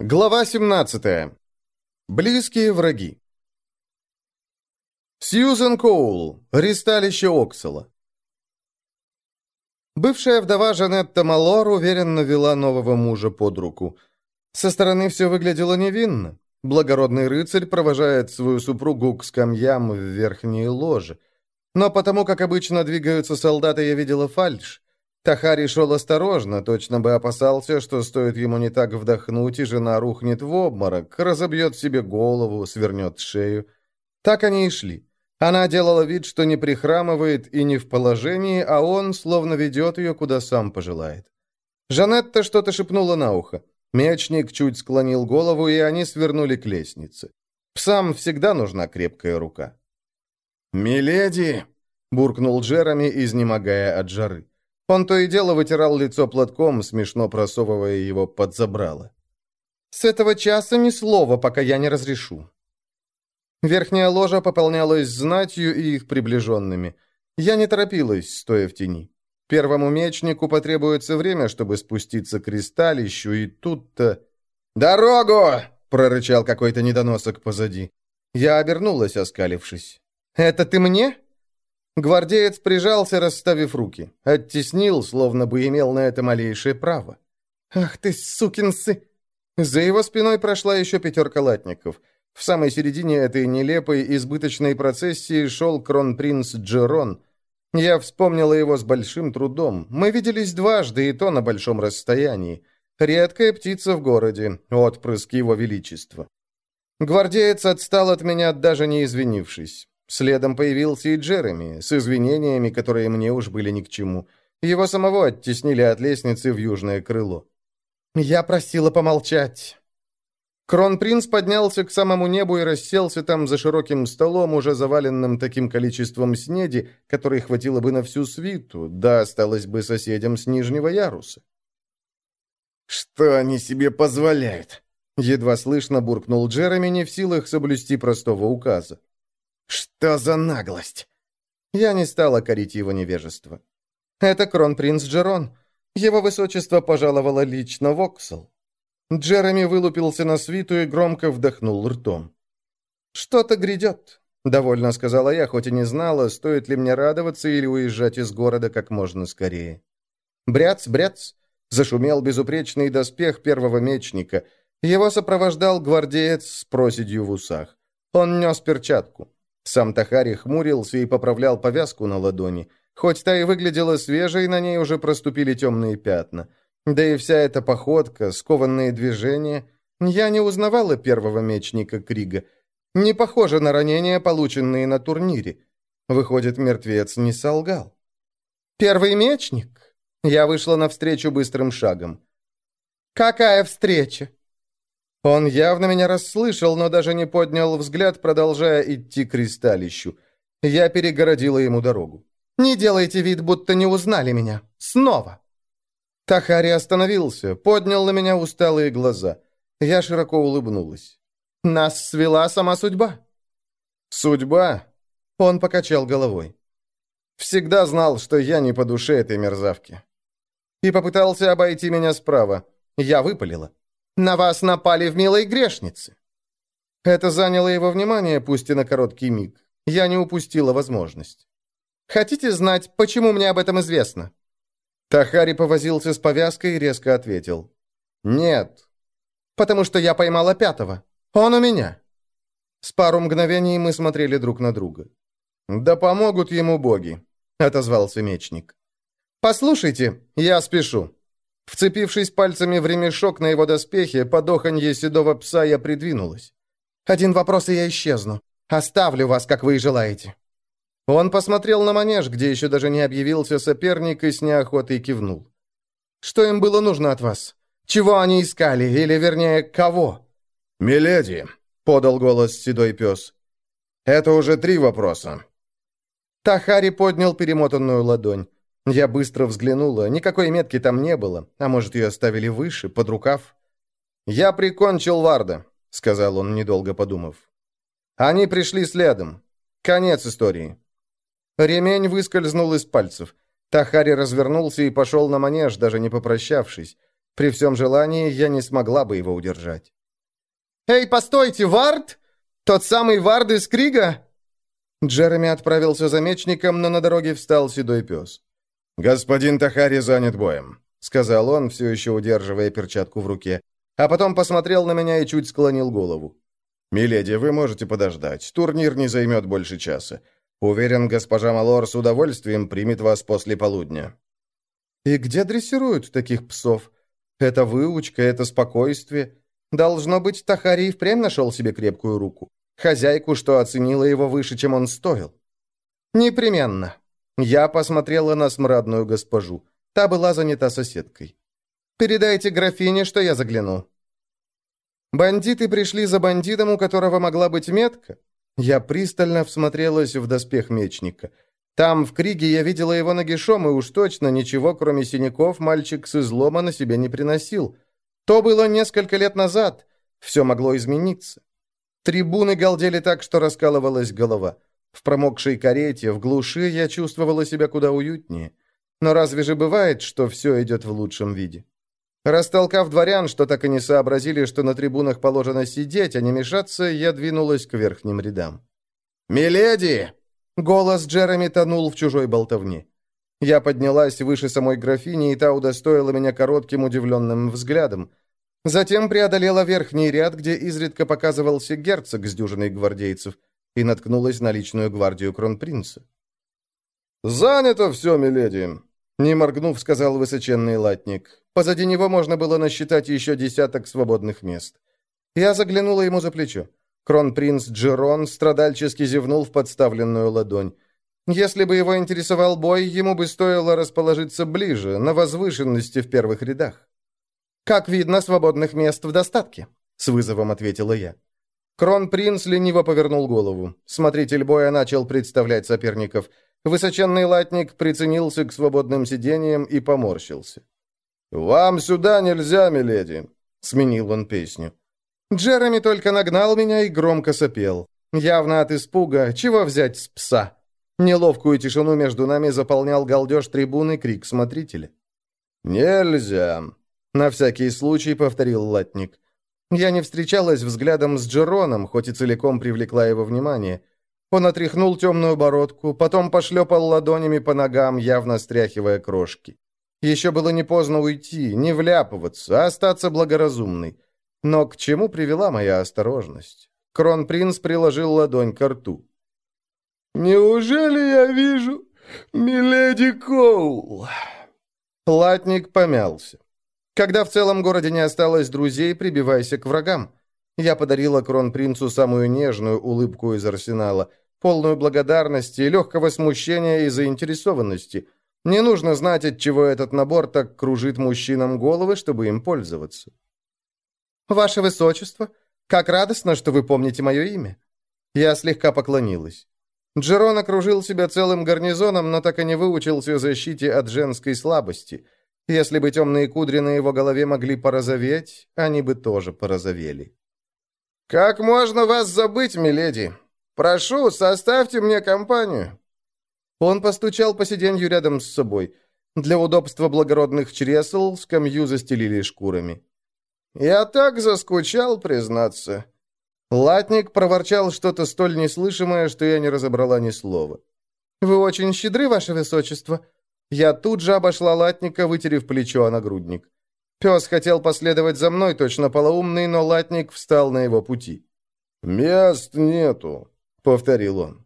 Глава 17. Близкие враги. Сьюзен Коул. Ристалище Оксала. Бывшая вдова Жанетта Малор уверенно вела нового мужа под руку. Со стороны все выглядело невинно. Благородный рыцарь провожает свою супругу к скамьям в верхней ложе. Но потому, как обычно двигаются солдаты, я видела фальшь. Тахари шел осторожно, точно бы опасался, что стоит ему не так вдохнуть, и жена рухнет в обморок, разобьет себе голову, свернет шею. Так они и шли. Она делала вид, что не прихрамывает и не в положении, а он словно ведет ее, куда сам пожелает. Жанетта что-то шепнула на ухо. Мечник чуть склонил голову, и они свернули к лестнице. Псам всегда нужна крепкая рука. «Миледи!» — буркнул Джереми, изнемогая от жары. Он то и дело вытирал лицо платком, смешно просовывая его под забрало. «С этого часа ни слова, пока я не разрешу». Верхняя ложа пополнялась знатью и их приближенными. Я не торопилась, стоя в тени. Первому мечнику потребуется время, чтобы спуститься к ристалищу, и тут-то... «Дорогу!» — прорычал какой-то недоносок позади. Я обернулась, оскалившись. «Это ты мне?» Гвардеец прижался, расставив руки. Оттеснил, словно бы имел на это малейшее право. «Ах ты, сукин сы!» За его спиной прошла еще пятерка латников. В самой середине этой нелепой, избыточной процессии шел кронпринц Джерон. Я вспомнила его с большим трудом. Мы виделись дважды, и то на большом расстоянии. Редкая птица в городе, отпрыск его величества. Гвардеец отстал от меня, даже не извинившись. Следом появился и Джереми, с извинениями, которые мне уж были ни к чему. Его самого оттеснили от лестницы в южное крыло. «Я просила помолчать». Кронпринц поднялся к самому небу и расселся там за широким столом, уже заваленным таким количеством снеди, которой хватило бы на всю свиту, да осталось бы соседям с нижнего яруса. «Что они себе позволяют?» Едва слышно буркнул Джереми, не в силах соблюсти простого указа. «Что за наглость?» Я не стала корить его невежество. «Это кронпринц Джерон. Его высочество пожаловало лично в Оксал». Джереми вылупился на свиту и громко вдохнул ртом. «Что-то грядет», — довольно сказала я, хоть и не знала, стоит ли мне радоваться или уезжать из города как можно скорее. Бряц, бряц, зашумел безупречный доспех первого мечника. Его сопровождал гвардеец с проседью в усах. Он нес перчатку. Сам Тахари хмурился и поправлял повязку на ладони. Хоть та и выглядела свежей, на ней уже проступили темные пятна. Да и вся эта походка, скованные движения... Я не узнавала первого мечника Крига. Не похоже на ранения, полученные на турнире. Выходит, мертвец не солгал. «Первый мечник?» Я вышла навстречу быстрым шагом. «Какая встреча?» Он явно меня расслышал, но даже не поднял взгляд, продолжая идти к кристалищу. Я перегородила ему дорогу. «Не делайте вид, будто не узнали меня. Снова!» Тахари остановился, поднял на меня усталые глаза. Я широко улыбнулась. «Нас свела сама судьба». «Судьба?» Он покачал головой. «Всегда знал, что я не по душе этой мерзавки». И попытался обойти меня справа. Я выпалила. На вас напали в милой грешнице». Это заняло его внимание, пусть и на короткий миг. Я не упустила возможность. «Хотите знать, почему мне об этом известно?» Тахари повозился с повязкой и резко ответил. «Нет». «Потому что я поймала пятого. Он у меня». С пару мгновений мы смотрели друг на друга. «Да помогут ему боги», — отозвался мечник. «Послушайте, я спешу. Вцепившись пальцами в ремешок на его доспехе, подоханье седого пса я придвинулась. «Один вопрос, и я исчезну. Оставлю вас, как вы и желаете». Он посмотрел на манеж, где еще даже не объявился соперник, и с неохотой кивнул. «Что им было нужно от вас? Чего они искали? Или, вернее, кого?» «Миледи», — подал голос седой пес. «Это уже три вопроса». Тахари поднял перемотанную ладонь. Я быстро взглянула. Никакой метки там не было. А может, ее оставили выше, под рукав? «Я прикончил Варда», — сказал он, недолго подумав. «Они пришли следом. Конец истории». Ремень выскользнул из пальцев. Тахари развернулся и пошел на манеж, даже не попрощавшись. При всем желании я не смогла бы его удержать. «Эй, постойте, Вард? Тот самый Вард из Крига?» Джереми отправился за мечником, но на дороге встал седой пес. «Господин Тахари занят боем», — сказал он, все еще удерживая перчатку в руке, а потом посмотрел на меня и чуть склонил голову. «Миледи, вы можете подождать. Турнир не займет больше часа. Уверен, госпожа Малор с удовольствием примет вас после полудня». «И где дрессируют таких псов? Это выучка, это спокойствие. Должно быть, Тахари впрямь нашел себе крепкую руку. Хозяйку, что оценила его выше, чем он стоил. Непременно. Я посмотрела на смрадную госпожу. Та была занята соседкой. «Передайте графине, что я загляну». Бандиты пришли за бандитом, у которого могла быть метка. Я пристально всмотрелась в доспех мечника. Там, в Криге, я видела его нагишом, и уж точно ничего, кроме синяков, мальчик с излома на себе не приносил. То было несколько лет назад. Все могло измениться. Трибуны галдели так, что раскалывалась голова. В промокшей карете, в глуши я чувствовала себя куда уютнее. Но разве же бывает, что все идет в лучшем виде? Растолкав дворян, что так и не сообразили, что на трибунах положено сидеть, а не мешаться, я двинулась к верхним рядам. «Миледи!» Голос Джереми тонул в чужой болтовне. Я поднялась выше самой графини, и та удостоила меня коротким удивленным взглядом. Затем преодолела верхний ряд, где изредка показывался герцог с дюжиной гвардейцев, и наткнулась на личную гвардию кронпринца. «Занято все, миледи!» Не моргнув, сказал высоченный латник. Позади него можно было насчитать еще десяток свободных мест. Я заглянула ему за плечо. Кронпринц Джерон страдальчески зевнул в подставленную ладонь. Если бы его интересовал бой, ему бы стоило расположиться ближе, на возвышенности в первых рядах. «Как видно, свободных мест в достатке», — с вызовом ответила я. Кронпринц лениво повернул голову. Смотритель боя начал представлять соперников. Высоченный латник приценился к свободным сидениям и поморщился. «Вам сюда нельзя, миледи», — сменил он песню. Джереми только нагнал меня и громко сопел. Явно от испуга, чего взять с пса. Неловкую тишину между нами заполнял галдеж трибуны крик смотрителя. «Нельзя!» — на всякий случай повторил латник. Я не встречалась взглядом с Джероном, хоть и целиком привлекла его внимание. Он отряхнул темную бородку, потом пошлепал ладонями по ногам, явно стряхивая крошки. Еще было не поздно уйти, не вляпываться, а остаться благоразумной. Но к чему привела моя осторожность? Кронпринц приложил ладонь к рту. «Неужели я вижу миледи Коул?» Латник помялся. «Когда в целом городе не осталось друзей, прибивайся к врагам. Я подарила кронпринцу самую нежную улыбку из арсенала, полную благодарности, легкого смущения и заинтересованности. Не нужно знать, от чего этот набор так кружит мужчинам головы, чтобы им пользоваться. «Ваше Высочество, как радостно, что вы помните мое имя!» Я слегка поклонилась. Джерон окружил себя целым гарнизоном, но так и не выучился защите от женской слабости. Если бы темные кудри на его голове могли порозоветь, они бы тоже порозовели. «Как можно вас забыть, миледи? Прошу, составьте мне компанию!» Он постучал по сиденью рядом с собой. Для удобства благородных чресл скамью застелили шкурами. «Я так заскучал, признаться». Латник проворчал что-то столь неслышимое, что я не разобрала ни слова. «Вы очень щедры, ваше высочество». Я тут же обошла латника, вытерев плечо о нагрудник. Пес хотел последовать за мной, точно полоумный, но латник встал на его пути. «Мест нету», — повторил он.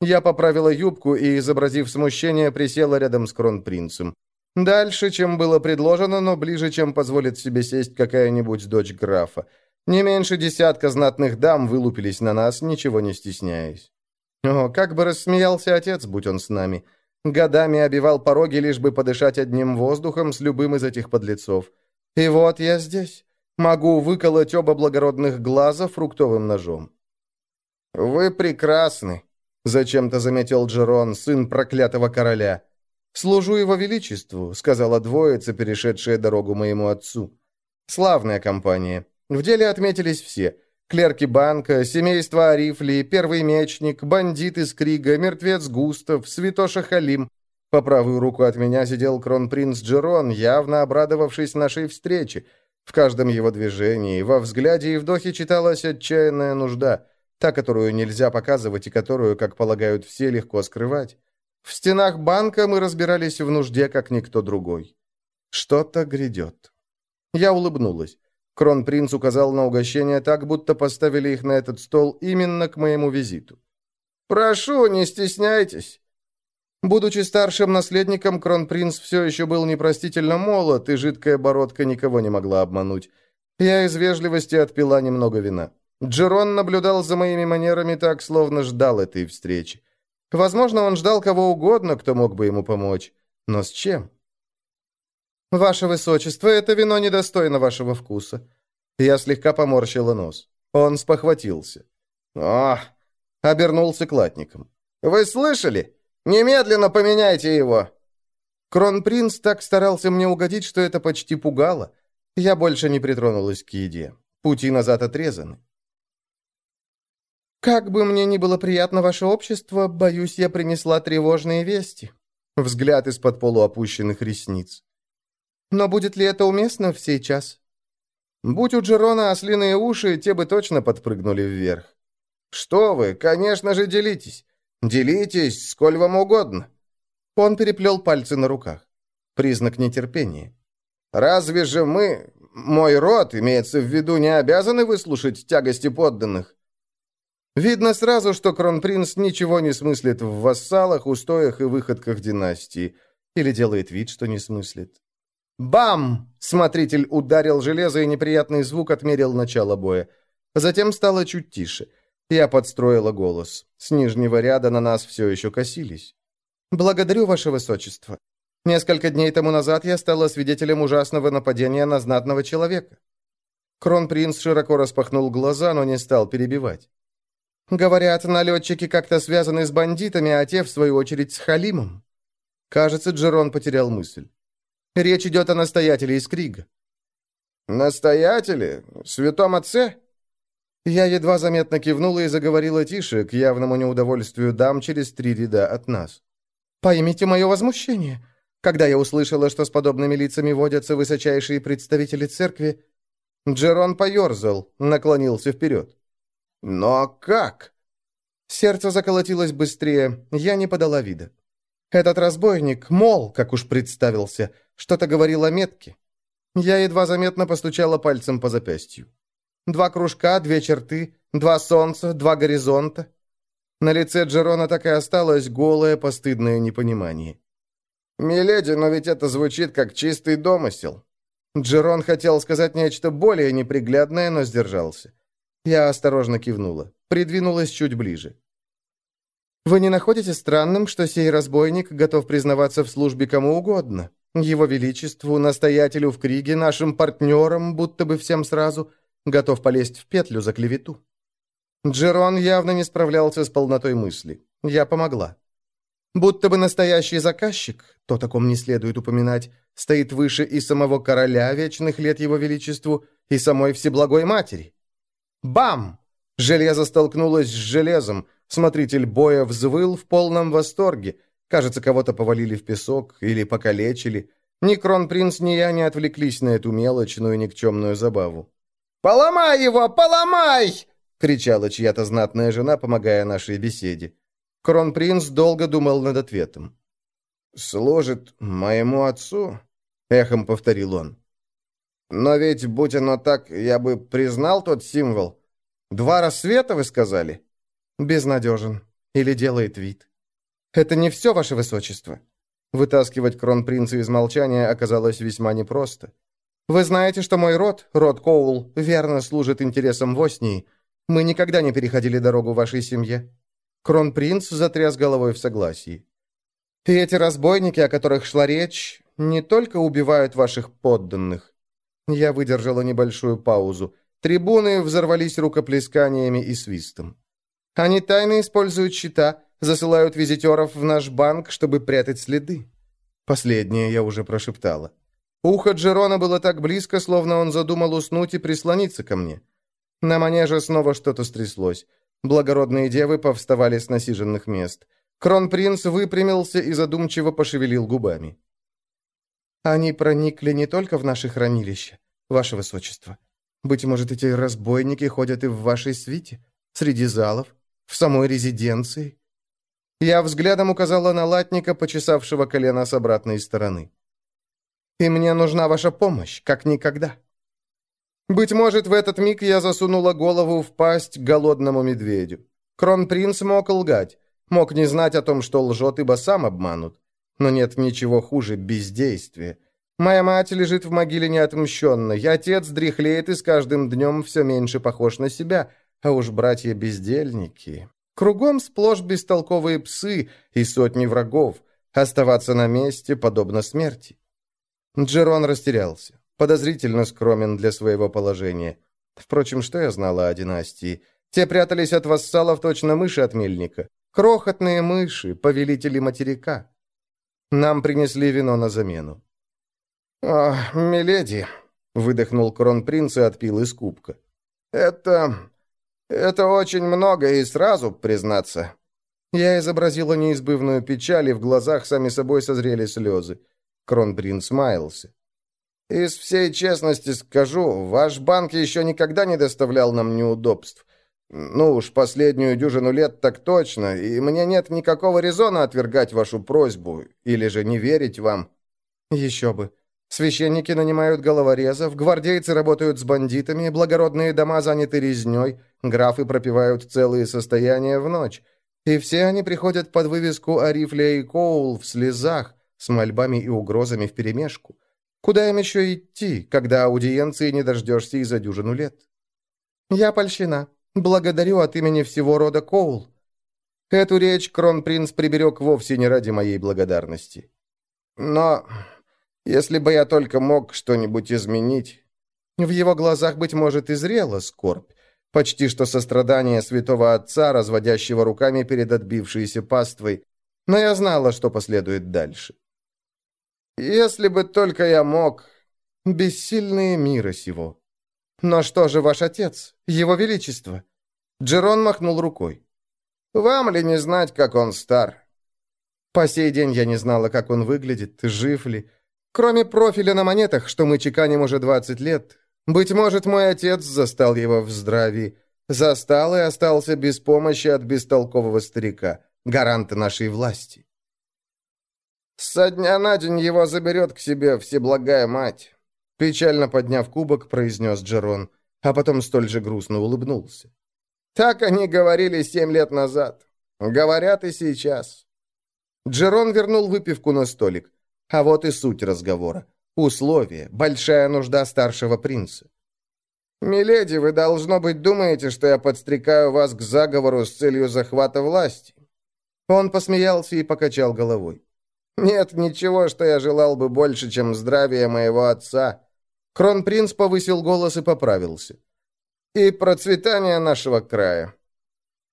Я поправила юбку и, изобразив смущение, присела рядом с кронпринцем. Дальше, чем было предложено, но ближе, чем позволит себе сесть какая-нибудь дочь графа. Не меньше десятка знатных дам вылупились на нас, ничего не стесняясь. О, как бы рассмеялся отец, будь он с нами. Годами обивал пороги, лишь бы подышать одним воздухом с любым из этих подлецов. И вот я здесь. Могу выколоть оба благородных глаза фруктовым ножом. «Вы прекрасны», — зачем-то заметил Джерон, сын проклятого короля. «Служу его величеству», — сказала двоица, перешедшая дорогу моему отцу. «Славная компания. В деле отметились все. Клерки банка, семейство Арифли, первый мечник, бандит из Крига, мертвец Густав, святоша Халим. По правую руку от меня сидел кронпринц Джерон, явно обрадовавшись нашей встрече. В каждом его движении, во взгляде и вдохе читалась отчаянная нужда, та, которую нельзя показывать и которую, как полагают все, легко скрывать. В стенах банка мы разбирались в нужде, как никто другой. Что-то грядет. Я улыбнулась. Кронпринц указал на угощение так, будто поставили их на этот стол именно к моему визиту. «Прошу, не стесняйтесь». Будучи старшим наследником, кронпринц все еще был непростительно молод, и жидкая бородка никого не могла обмануть. Я из вежливости отпила немного вина. Джерон наблюдал за моими манерами так, словно ждал этой встречи. Возможно, он ждал кого угодно, кто мог бы ему помочь. Но с чем? «Ваше высочество, это вино недостойно вашего вкуса». Я слегка поморщила нос. Он спохватился. «Ах!» Обернулся к латникам. «Вы слышали? Немедленно поменяйте его!» Кронпринц так старался мне угодить, что это почти пугало. Я больше не притронулась к еде. Пути назад отрезаны. «Как бы мне ни было приятно ваше общество, боюсь, я принесла тревожные вести». Взгляд из-под полуопущенных ресниц. «Но будет ли это уместно в сей час?» Будь у Джерона ослиные уши, те бы точно подпрыгнули вверх. «Что вы, конечно же, делитесь. Делитесь, сколь вам угодно». Он переплел пальцы на руках. Признак нетерпения. «Разве же мы, мой род, имеется в виду, не обязаны выслушать тягости подданных?» Видно сразу, что кронпринц ничего не смыслит в вассалах, устоях и выходках династии. Или делает вид, что не смыслит. «Бам!» — смотритель ударил железо, и неприятный звук отмерил начало боя. Затем стало чуть тише. Я подстроила голос. С нижнего ряда на нас все еще косились. «Благодарю, ваше высочество. Несколько дней тому назад я стала свидетелем ужасного нападения на знатного человека». Кронпринц широко распахнул глаза, но не стал перебивать. Говорят, налетчики как-то связаны с бандитами, а те, в свою очередь, с Халимом. Кажется, Джерон потерял мысль. Речь идет о настоятеле из Крига. «Настоятеле? Святом отце?» Я едва заметно кивнула и заговорила тише, к явному неудовольствию дам через три ряда от нас. «Поймите мое возмущение. Когда я услышала, что с подобными лицами водятся высочайшие представители церкви...» Джерон поерзал, наклонился вперед. «Но как?» Сердце заколотилось быстрее, я не подала вида. Этот разбойник, мол, как уж представился, что-то говорил о метке. Я едва заметно постучала пальцем по запястью. Два кружка, две черты, два солнца, два горизонта. На лице Джерона так и осталось голое постыдное непонимание. «Миледи, но ведь это звучит как чистый домысел». Джерон хотел сказать нечто более неприглядное, но сдержался. Я осторожно кивнула. Придвинулась чуть ближе. «Вы не находите странным, что сей разбойник готов признаваться в службе кому угодно? Его Величеству, настоятелю в Криге, нашим партнерам, будто бы всем сразу, готов полезть в петлю за клевету?» Джерон явно не справлялся с полнотой мысли. Я помогла. Будто бы настоящий заказчик, то таком не следует упоминать, стоит выше и самого короля вечных лет его величеству, и самой Всеблагой Матери. Бам! Железо столкнулось с железом. Смотритель боя взвыл в полном восторге. Кажется, кого-то повалили в песок или покалечили. Ни Кронпринц, ни я не отвлеклись на эту мелочную никчемную забаву. «Поломай его! Поломай!» — кричала чья-то знатная жена, помогая нашей беседе. Кронпринц долго думал над ответом. «Служит моему отцу?» — эхом повторил он. Но ведь, будь оно так, я бы признал тот символ. Два рассвета, вы сказали? Безнадежен. Или делает вид. Это не все, ваше высочество. Вытаскивать кронпринца из молчания оказалось весьма непросто. Вы знаете, что мой род, род Коул, верно служит интересам Воснии. Мы никогда не переходили дорогу вашей семье. Кронпринц затряс головой в согласии. И эти разбойники, о которых шла речь, не только убивают ваших подданных, я выдержала небольшую паузу. Трибуны взорвались рукоплесканиями и свистом. Они тайно используют счета, засылают визитеров в наш банк, чтобы прятать следы. Последнее я уже прошептала. Ухо Джерона было так близко, словно он задумал уснуть и прислониться ко мне. На манеже снова что-то стряслось. Благородные девы повставали с насиженных мест. Кронпринц выпрямился и задумчиво пошевелил губами. «Они проникли не только в наше хранилище, ваше высочество. Быть может, эти разбойники ходят и в вашей свите, среди залов, в самой резиденции?» Я взглядом указала на латника, почесавшего колено с обратной стороны. «И мне нужна ваша помощь, как никогда». Быть может, в этот миг я засунула голову в пасть голодному медведю. Кронпринц мог лгать, мог не знать о том, что лжет, ибо сам обманут. Но нет ничего хуже бездействия. Моя мать лежит в могиле неотмщенной, отец дряхлеет и с каждым днем все меньше похож на себя, а уж братья-бездельники... Кругом сплошь бестолковые псы и сотни врагов. Оставаться на месте подобно смерти. Джерон растерялся. Подозрительно скромен для своего положения. Впрочем, что я знала о династии? Те прятались от вассалов точно мыши от мельника. Крохотные мыши, повелители материка. Нам принесли вино на замену. «О, миледи!» — выдохнул кронпринц и отпил из кубка. «Это... это очень много и сразу, признаться». Я изобразила неизбывную печаль, и в глазах сами собой созрели слезы. Кронпринц маялся. «Из всей честности скажу, ваш банк еще никогда не доставлял нам неудобств. Ну уж последнюю дюжину лет так точно, и мне нет никакого резона отвергать вашу просьбу, или же не верить вам». «Еще бы. Священники нанимают головорезов, гвардейцы работают с бандитами, благородные дома заняты резней, графы пропивают целые состояния в ночь. И все они приходят под вывеску Арифля и Коул в слезах, с мольбами и угрозами вперемешку. Куда им еще идти, когда аудиенции не дождешься и за дюжину лет? Я польщена. Благодарю от имени всего рода Коул. Эту речь кронпринц приберег вовсе не ради моей благодарности. Но если бы я только мог что-нибудь изменить... В его глазах, быть может, и зрела скорбь, почти что сострадание святого отца, разводящего руками перед отбившейся паствой, но я знала, что последует дальше. Если бы только я мог... Бессильные мира сего. Но что же ваш отец, его величество? Джерон махнул рукой. Вам ли не знать, как он стар? По сей день я не знала, как он выглядит, жив ли. Кроме профиля на монетах, что мы чеканим уже 20 лет. Быть может, мой отец застал его в здравии. Застал и остался без помощи от бестолкового старика, гаранта нашей власти. «Со дня на день его заберет к себе всеблагая мать», печально подняв кубок, произнес Джерон, а потом столь же грустно улыбнулся. «Так они говорили семь лет назад. Говорят и сейчас». Джерон вернул выпивку на столик. А вот и суть разговора. Условие. Большая нужда старшего принца. «Миледи, вы, должно быть, думаете, что я подстрекаю вас к заговору с целью захвата власти?» Он посмеялся и покачал головой. Нет ничего, что я желал бы больше, чем здравие моего отца. Кронпринц повысил голос и поправился. И процветание нашего края.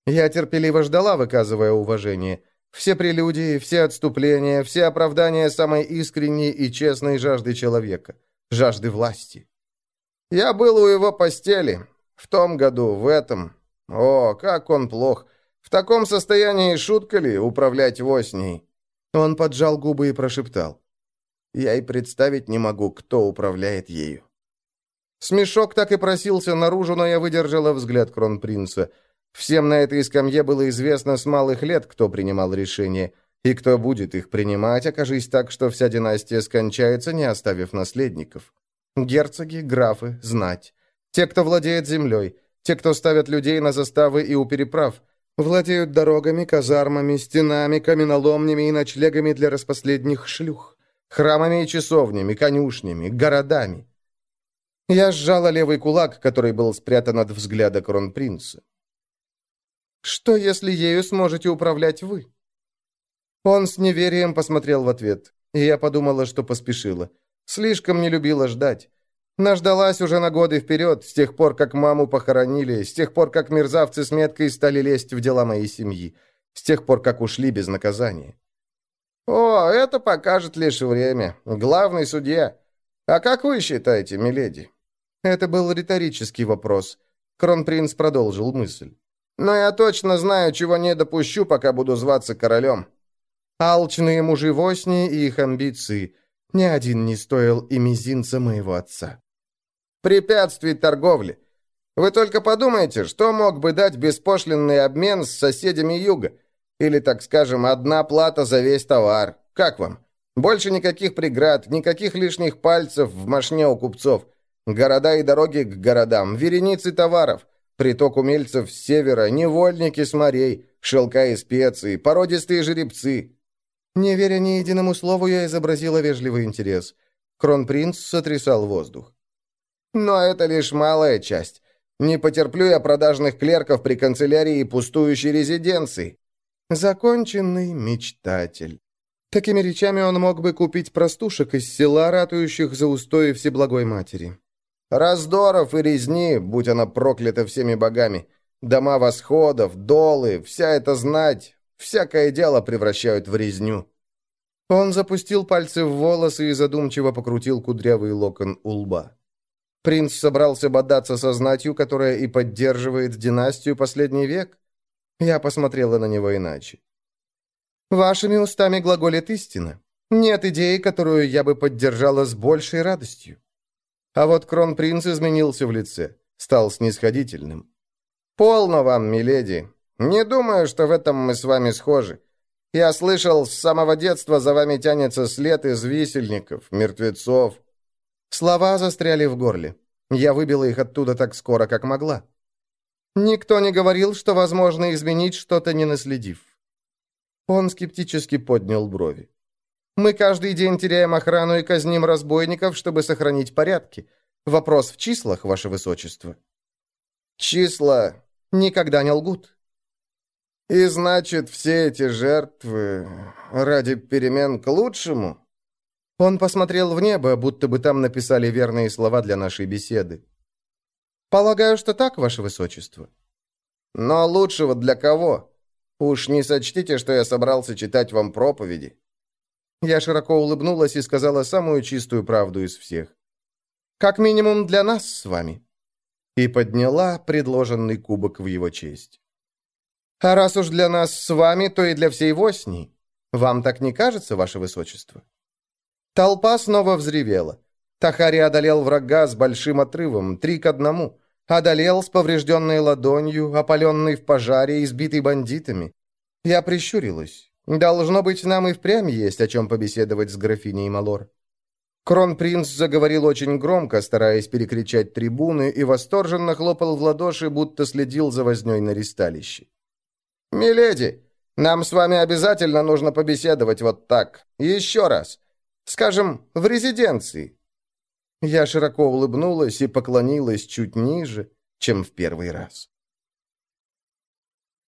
Я терпеливо ждала, выказывая уважение. Все прелюдии, все отступления, все оправдания самой искренней и честной жажды человека. Жажды власти. Я был у его постели. В том году, в этом. О, как он плох. В таком состоянии шутка ли управлять восней? Он поджал губы и прошептал. «Я и представить не могу, кто управляет ею». Смешок так и просился наружу, но я выдержала взгляд кронпринца. Всем на этой скамье было известно с малых лет, кто принимал решения, и кто будет их принимать, окажись так, что вся династия скончается, не оставив наследников. Герцоги, графы, знать. Те, кто владеет землей, те, кто ставят людей на заставы и у переправ – Владеют дорогами, казармами, стенами, каменоломнями и ночлегами для распоследних шлюх, храмами и часовнями, конюшнями, городами. Я сжала левый кулак, который был спрятан от взгляда кронпринца. «Что, если ею сможете управлять вы?» Он с неверием посмотрел в ответ, и я подумала, что поспешила. Слишком не любила ждать. Наждалась уже на годы вперед, с тех пор, как маму похоронили, с тех пор, как мерзавцы с меткой стали лезть в дела моей семьи, с тех пор, как ушли без наказания. «О, это покажет лишь время. Главный судья. А как вы считаете, миледи?» Это был риторический вопрос. Кронпринц продолжил мысль. Но я точно знаю, чего не допущу, пока буду зваться королем». Алчные мужи Восни и их амбиции. Ни один не стоил и мизинца моего отца. Препятствий торговли. Вы только подумайте, что мог бы дать беспошлинный обмен с соседями юга? Или, так скажем, одна плата за весь товар. Как вам? Больше никаких преград, никаких лишних пальцев в машне у купцов. Города и дороги к городам, вереницы товаров, приток умельцев с севера, невольники с морей, шелка и специи, породистые жеребцы. Не веря ни единому слову, я изобразила вежливый интерес. Кронпринц сотрясал воздух. Но это лишь малая часть. Не потерплю я продажных клерков при канцелярии и пустующей резиденции. Законченный мечтатель. Такими речами он мог бы купить простушек из села, ратующих за устои Всеблагой Матери. Раздоров и резни, будь она проклята всеми богами. Дома восходов, долы, вся эта знать, всякое дело превращают в резню. Он запустил пальцы в волосы и задумчиво покрутил кудрявый локон у лба. Принц собрался бодаться со знатью, которая и поддерживает династию последний век? Я посмотрела на него иначе. Вашими устами глаголит истина. Нет идеи, которую я бы поддержала с большей радостью. А вот кронпринц изменился в лице, стал снисходительным. «Полно вам, миледи. Не думаю, что в этом мы с вами схожи. Я слышал, с самого детства за вами тянется след из висельников, мертвецов, Слова застряли в горле. Я выбила их оттуда так скоро, как могла. Никто не говорил, что возможно изменить что-то, не наследив. Он скептически поднял брови. Мы каждый день теряем охрану и казним разбойников, чтобы сохранить порядки. Вопрос в числах, ваше высочество. Числа никогда не лгут. И значит, все эти жертвы ради перемен к лучшему? Он посмотрел в небо, будто бы там написали верные слова для нашей беседы. «Полагаю, что так, ваше высочество». «Но лучшего для кого? Уж не сочтите, что я собрался читать вам проповеди». Я широко улыбнулась и сказала самую чистую правду из всех. «Как минимум для нас с вами». И подняла предложенный кубок в его честь. «А раз уж для нас с вами, то и для всей Восни. Вам так не кажется, ваше высочество?» Толпа снова взревела. Тахари одолел врага с большим отрывом, три к одному. Одолел с поврежденной ладонью, опаленный в пожаре, избитый бандитами. Я прищурилась. Должно быть, нам и впрямь есть о чем побеседовать с графиней Малор. Кронпринц заговорил очень громко, стараясь перекричать трибуны, и восторженно хлопал в ладоши, будто следил за возней на ристалище. «Миледи, нам с вами обязательно нужно побеседовать вот так. Еще раз. Скажем, в резиденции». Я широко улыбнулась и поклонилась чуть ниже, чем в первый раз.